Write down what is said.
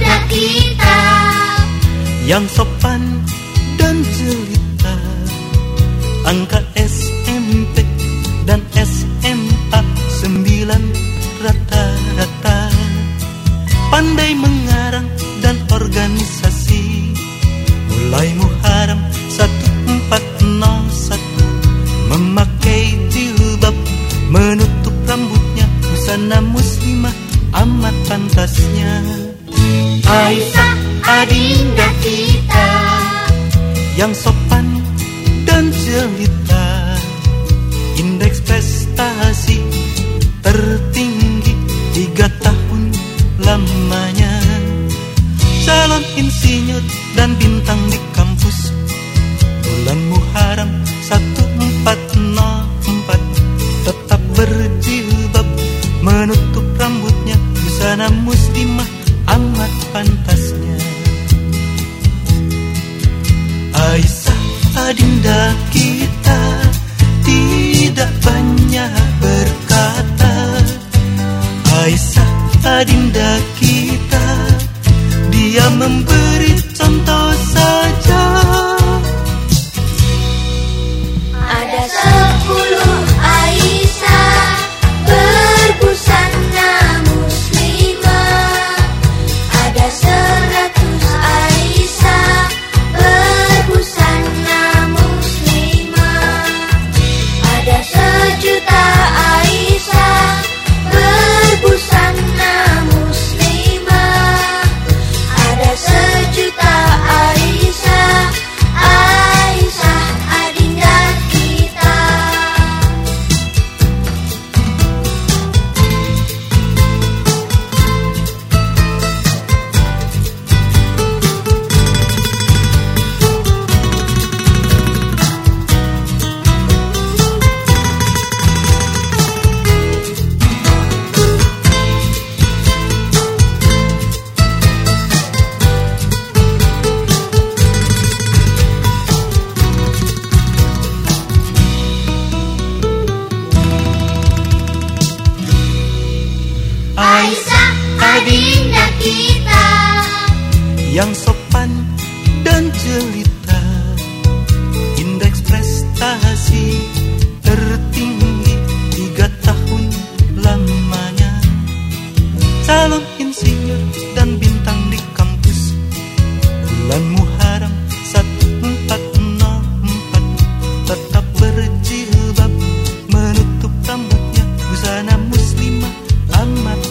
Adinda kita. Yang sopan dan jelita. Angka SMP dan SMA Sembilan rata-rata. Pandai mengarang dan organisasi. Mulai muharam satu. Memakai jilbab Menutup rambutnya Busana muslimah amat pantasnya Aisyah adinda kita. Yang sopan dan jelita. Indeks prestasi tertinggi Tiga tahun lamanya. Calon insinyur dan bintang di kampus. Bulan Muharram 1404 adinda kita Tidak banyak berkata Aisyah adinda kita Dia memberi contoh Yang sopan dan jelita. Indeks prestasi tertinggi Tiga tahun lamanya. Calon insinyur dan bintang di kampus. Bulan Muharram 1404 Tetap berjilbab Menutup rambutnya. Busana muslimah amat